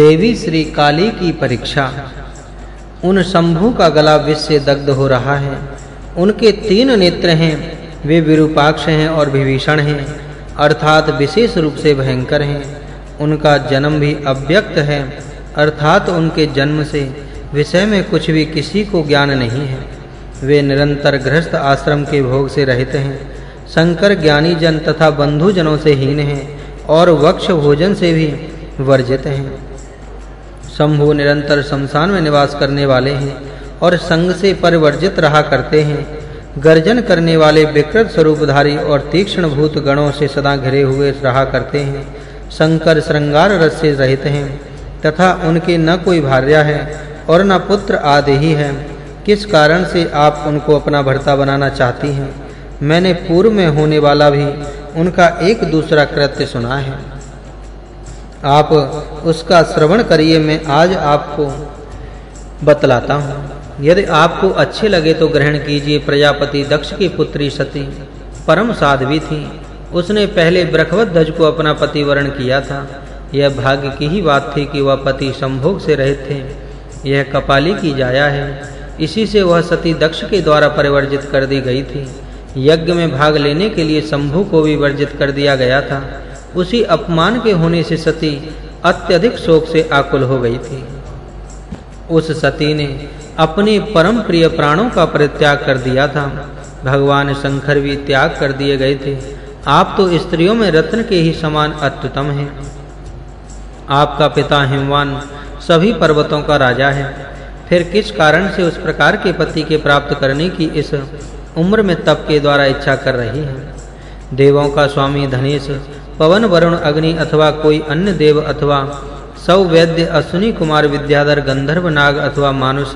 देवी श्री काली की परीक्षा। उन शंभु का गला विष से दग्ध हो रहा है। उनके तीन नेत्र हैं, वे विरूपाक्ष हैं और विभीषण हैं, अर्थात विशेष रूप से भयंकर हैं। उनका जन्म भी अव्यक्त है, अर्थात उनके जन्म से विषय में कुछ भी किसी को ज्ञान नहीं है। वे निरंतर गृहस्थ आश्रम के भोग से रहते हैं, शंकर ज्ञानी जन तथा बंधु जनों से हीन हैं और वक्ष भोजन से भी वर्जित हैं। शंभु निरंतर शमशान में निवास करने वाले हैं और संग से परिवर्जित रहा करते हैं। गर्जन करने वाले विकृत स्वरूपधारी और तीक्ष्ण भूत गणों से सदा घिरे हुए रहा करते हैं। शंकर श्रृंगार रस से रहित हैं, तथा उनके न कोई भार्या है और न पुत्र आदि ही है। किस कारण से आप उनको अपना भर्ता बनाना चाहती हैं? मैंने पूर्व में होने वाला भी उनका एक दूसरा कृत्य सुना है। आप उसका श्रवण करिए, मैं आज आपको बतलाता हूँ। यदि आपको अच्छे लगे तो ग्रहण कीजिए, प्रजापति दक्ष की पुत्री सती परम साध्वी थी। उसने पहले ध्वज को अपना पति वरण किया था। यह भाग्य की ही बात थी कि वह पति संभोग से रहित थे। यह कपाली की जाया है। इसी से वह सती दक्ष के द्वारा परिवर्जित कर दी गई थी। यज्ञ में भाग लेने के लिए शंभु को भी वर्जित कर दिया गया था। उसी अपमान के होने से सती अत्यधिक शोक से आकुल हो गई थी। उस सती ने अपने परम प्रिय प्राणों का परित्याग कर दिया था। भगवान शंकर भी त्याग कर दिए गए थे। आप तो स्त्रियों में रत्न के ही समान अत्युतम हैं। आपका पिता हिमवान सभी पर्वतों का राजा है। फिर किस कारण से उस प्रकार के पति के प्राप्त करने की इस उम्र में तप के द्वारा इच्छा कर रही है? देवों का स्वामी धनेश पवन वरुण अग्नि अथवा कोई अन्य देव अथवा सौ वैद्य अश्विनी कुमार विद्याधर गंधर्व नाग अथवा मानुष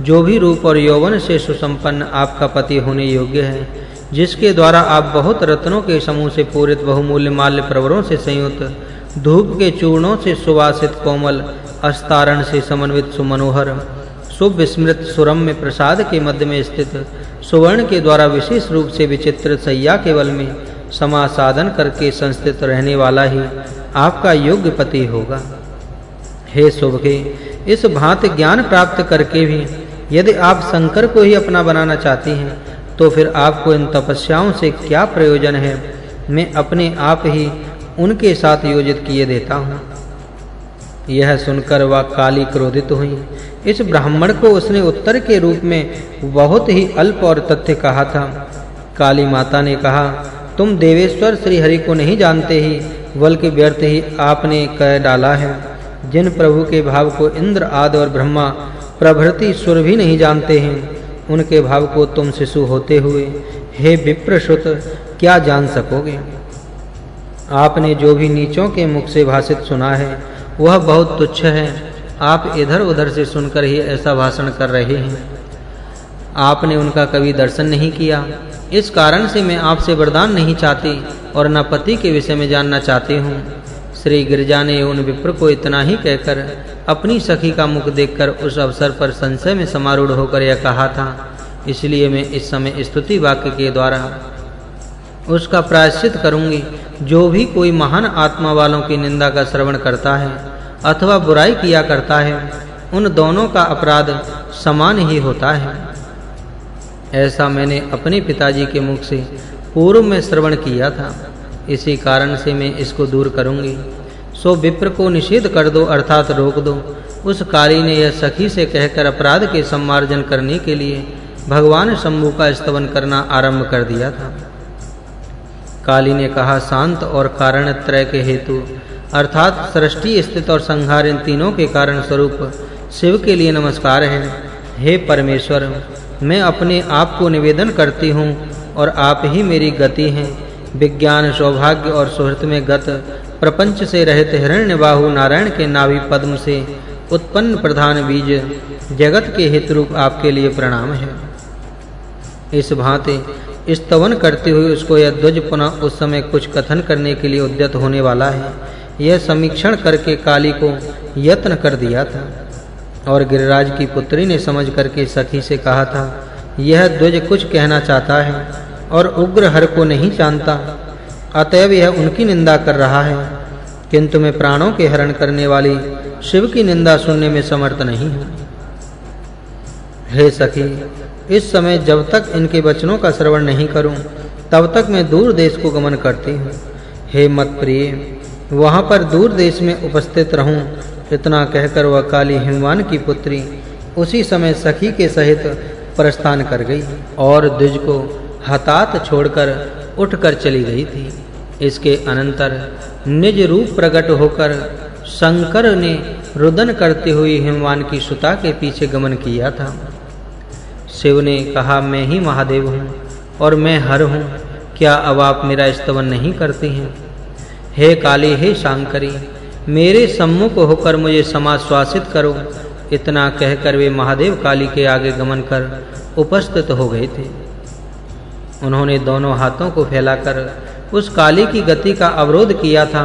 जो भी रूप और यौवन से सुसंपन्न आपका पति होने योग्य है जिसके द्वारा आप बहुत रत्नों के समूह से पूरित बहुमूल्य माल्य प्रवरों से संयुक्त धूप के चूर्णों से सुवासित कोमल अस्तारण से समन्वित सुमनोहर सुविस्मृत विस्मृत सुरम में प्रसाद के मध्य में स्थित सुवर्ण के द्वारा विशेष रूप से विचित्र सैया केवल में समासाधन करके संस्थित रहने वाला ही आपका योग्य पति होगा। हे शुभके, इस भांति ज्ञान प्राप्त करके भी यदि आप शंकर को ही अपना बनाना चाहती हैं तो फिर आपको इन तपस्याओं से क्या प्रयोजन है, मैं अपने आप ही उनके साथ योजित किए देता हूँ। यह सुनकर वह काली क्रोधित हुई। इस ब्राह्मण को उसने उत्तर के रूप में बहुत ही अल्प और तथ्य कहा था। काली माता ने कहा तुम देवेश्वर श्री हरि को नहीं जानते ही, बल्कि व्यर्थ ही आपने कह डाला है। जिन प्रभु के भाव को इंद्र, आदि और ब्रह्मा प्रभृति सुर भी नहीं जानते हैं, उनके भाव को तुम शिशु होते हुए, हे विप्रश्रुत, क्या जान सकोगे? आपने जो भी नीचों के मुख से भाषित सुना है, वह बहुत तुच्छ है। आप इधर-उधर से सुनकर ही ऐसा भाषण कर रहे हैं। आपने उनका कभी दर्शन नहीं किया। इस कारण से मैं आपसे वरदान नहीं चाहती और न पति के विषय में जानना चाहती हूँ। श्री गिरजा ने उन विप्र को इतना ही कहकर अपनी सखी का मुख देखकर उस अवसर पर संशय में समारूढ़ होकर यह कहा था। इसलिए मैं इस समय स्तुति वाक्य के द्वारा उसका प्रायश्चित करूँगी। जो भी कोई महान आत्मा वालों की निंदा का श्रवण करता है अथवा बुराई किया करता है, उन दोनों का अपराध समान ही होता है। ऐसा मैंने अपने पिताजी के मुख से पूर्व में श्रवण किया था। इसी कारण से मैं इसको दूर करूँगी। सो विप्र को निषेध कर दो, अर्थात रोक दो। उस काली ने यह सखी से कहकर अपराध के सम्मार्जन करने के लिए भगवान शंभु का स्तवन करना आरंभ कर दिया था। काली ने कहा, शांत और कारण त्रय के हेतु, अर्थात सृष्टि, स्थित और संहार इन तीनों के कारण स्वरूप शिव के लिए नमस्कार है। हे परमेश्वर मैं अपने आप को निवेदन करती हूँ और आप ही मेरी गति हैं। विज्ञान, सौभाग्य और सुहृत में गत प्रपंच से रहित हिरण्यबाहु नारायण के नाभि पद्म से उत्पन्न प्रधान बीज जगत के हित रूप आपके लिए प्रणाम है। इस भांति स्तवन करते हुए उसको यह ध्वज पुनः उस समय कुछ कथन करने के लिए उद्यत होने वाला है। यह समीक्षण करके काली को यत्न कर दिया था। और गिरिराज की पुत्री ने समझ करके सखी से कहा था, यह ध्वज कुछ कहना चाहता है और उग्र हर को नहीं जानता। अतएव यह उनकी निंदा कर रहा है। किंतु मैं प्राणों के हरण करने वाली शिव की निंदा सुनने में समर्थ नहीं हूँ। हे सखी, इस समय जब तक इनके वचनों का श्रवण नहीं करूँ, तब तक मैं दूर देश को गमन करती हूँ। हे मत प्रिय वहाँ पर दूर देश में उपस्थित रहूँ इतना कहकर वह काली हिमवान की पुत्री उसी समय सखी के सहित प्रस्थान कर गई और द्विज को हतात छोड़कर उठकर चली गई थी। इसके अनंतर निज रूप प्रकट होकर शंकर ने रुदन करते हुए हिमवान की सुता के पीछे गमन किया था। शिव ने कहा, मैं ही महादेव हूँ और मैं हर हूँ। क्या अब आप मेरा स्तवन नहीं करते हैं? हे काली, हे शांकरी मेरे सम्मुख होकर मुझे समाश्वासित करो। इतना कहकर वे महादेव काली के आगे गमन कर उपस्थित हो गए थे। उन्होंने दोनों हाथों को फैलाकर उस काली की गति का अवरोध किया था।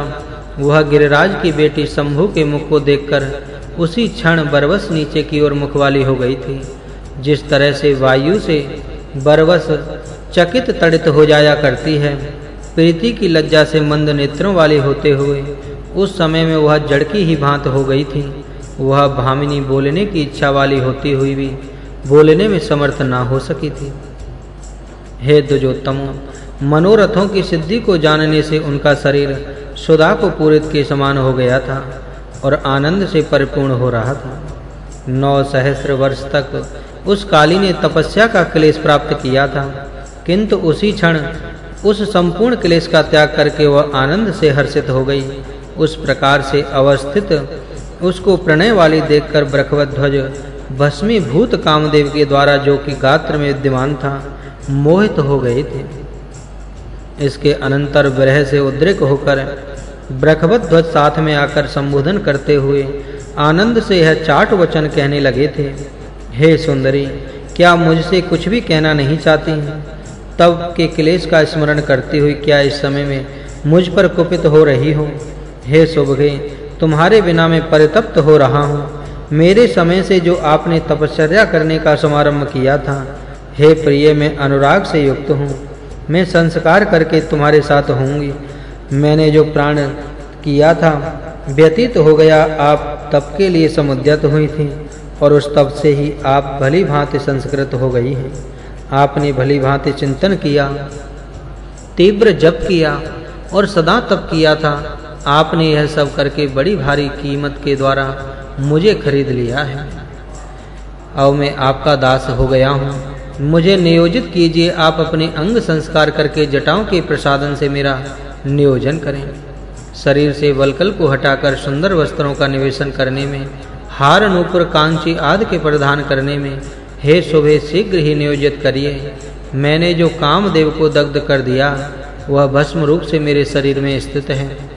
वह गिरिराज की बेटी शंभू के मुख को देखकर उसी क्षण बरवस नीचे की ओर मुख वाली हो गई थी। जिस तरह से वायु से बरवस चकित तड़ित हो जाया करती है, प्रीति की लज्जा से मंद नेत्रों वाली होते हुए उस समय में वह जड़की ही भांत हो गई थी। वह भामिनी बोलने की इच्छा वाली होती हुई भी बोलने में समर्थ ना हो सकी थी। हे दुजोत्तमो, मनोरथों की सिद्धि को जानने से उनका शरीर सुधा को पूरित के समान हो गया था और आनंद से परिपूर्ण हो रहा था। नौ सहस्र वर्ष तक उस काली ने तपस्या का क्लेश प्राप्त किया था, किंतु उसी क्षण उस संपूर्ण क्लेश का त्याग करके वह आनंद से हर्षित हो गई। उस प्रकार से अवस्थित, उसको प्रणय वाली देखकर ब्रखवत ध्वज भस्मीभूत कामदेव के द्वारा जो कि गात्र में विद्यमान था, मोहित हो गए थे। इसके अनंतर विरह से उद्रेक होकर ब्रखवत ध्वज साथ में आकर संबोधन करते हुए आनंद से यह चाट वचन कहने लगे थे, हे सुंदरी, क्या मुझसे कुछ भी कहना नहीं चाहती? तब के क्लेश का स्मरण करती हुई क्या इस समय में मुझ पर कुपित हो रही हो? हे सुभगे तुम्हारे बिना मैं परितप्त हो रहा हूँ। मेरे समय से जो आपने तपश्चर्या करने का समारंभ किया था, हे प्रिय, मैं अनुराग से युक्त हूँ। मैं संस्कार करके तुम्हारे साथ होंगी मैंने जो प्राण किया था, व्यतीत हो गया, आप तप के लिए समुद्यत हुई थी, और उस तप से ही आप भली भांति संस्कृत हो गई हैं। आपने भली भांति चिंतन किया, तीव्र जप किया, और सदा तप किया था। आपने यह सब करके बड़ी भारी कीमत के द्वारा मुझे खरीद लिया है। अब मैं आपका दास हो गया हूँ। मुझे नियोजित कीजिए, आप अपने अंग संस्कार करके जटाओं के प्रसादन से मेरा नियोजन करें। शरीर से वलकल को हटाकर सुंदर वस्त्रों का निवेशन करने में, हार नूपुर कांची आदि के प्रदान करने में, हे शोभे शीघ्र ही नियोजित करिए। मैंने जो कामदेव को दग्ध कर दिया, वह भस्म रूप से मेरे शरीर में स्थित है।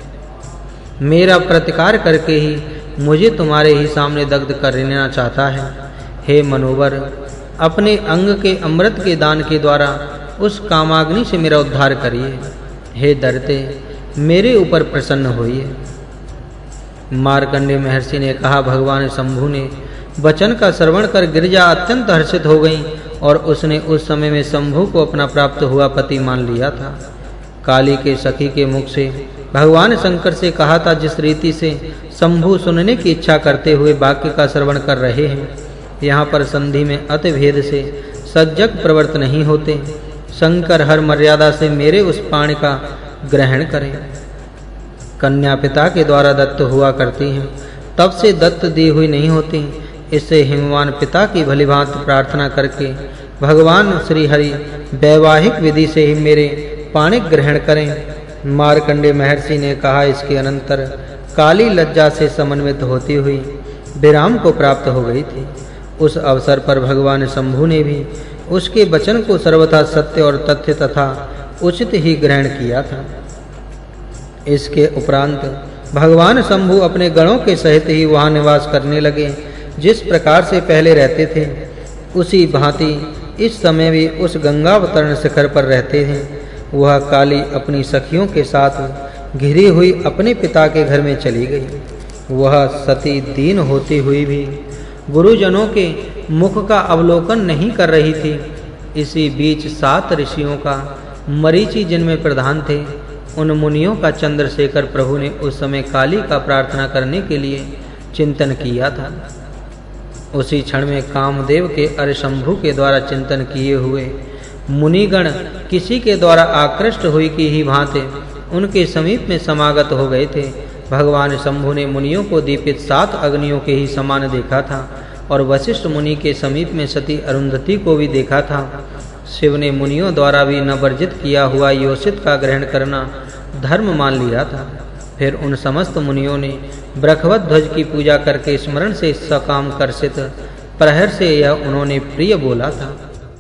मेरा प्रतिकार करके ही मुझे तुम्हारे ही सामने दग्ध कर लेना चाहता है। हे मनोवर, अपने अंग के अमृत के दान के द्वारा उस कामाग्नि से मेरा उद्धार करिए। हे दरते, मेरे ऊपर प्रसन्न होइए। मार्कंडे महर्षि ने कहा, भगवान शंभु ने वचन का श्रवण कर गिरजा अत्यंत हर्षित हो गई और उसने उस समय में शंभु को अपना प्राप्त हुआ पति मान लिया था। काली के सखी के मुख से भगवान शंकर से कहा था, जिस रीति से शंभु सुनने की इच्छा करते हुए वाक्य का श्रवण कर रहे हैं, यहाँ पर संधि में अति भेद से सज्जक प्रवर्त नहीं होते। शंकर हर मर्यादा से मेरे उस पाणी का ग्रहण करें। कन्या पिता के द्वारा दत्त हुआ करती हैं। तब से दत्त दी हुई नहीं होती। इससे हिमवान पिता की भलीभांत प्रार्थना करके भगवान श्री हरि वैवाहिक विधि से ही मेरे पाणी ग्रहण करें। मार्कंडे महर्षि ने कहा, इसके अनंतर काली लज्जा से समन्वित होती हुई विराम को प्राप्त हो गई थी। उस अवसर पर भगवान शंभु ने भी उसके वचन को सर्वथा सत्य और तथ्य तथा उचित ही ग्रहण किया था। इसके उपरांत भगवान शंभु अपने गणों के सहित ही वहाँ निवास करने लगे, जिस प्रकार से पहले रहते थे, उसी भांति इस समय भी उस गंगावतरण शिखर पर रहते हैं। वह काली अपनी सखियों के साथ घिरी हुई अपने पिता के घर में चली गई। वह सती दीन होती हुई भी गुरुजनों के मुख का अवलोकन नहीं कर रही थी। इसी बीच सात ऋषियों का मरीचि जिनमें प्रधान थे, उन मुनियों का चंद्रशेखर प्रभु ने उस समय काली का प्रार्थना करने के लिए चिंतन किया था। उसी क्षण में कामदेव के अरिशंभु के द्वारा चिंतन किए हुए मुनिगण किसी के द्वारा आकृष्ट हुई की ही भांति उनके समीप में समागत हो गए थे। भगवान शंभु ने मुनियों को दीपित सात अग्नियों के ही समान देखा था और वशिष्ठ मुनि के समीप में सती अरुंधति को भी देखा था। शिव ने मुनियों द्वारा भी न वर्जित किया हुआ योषित का ग्रहण करना धर्म मान लिया था। फिर उन समस्त मुनियों ने ब्रखवत ध्वज की पूजा करके स्मरण से सकाम कर्षित प्रहर से यह उन्होंने प्रिय बोला था।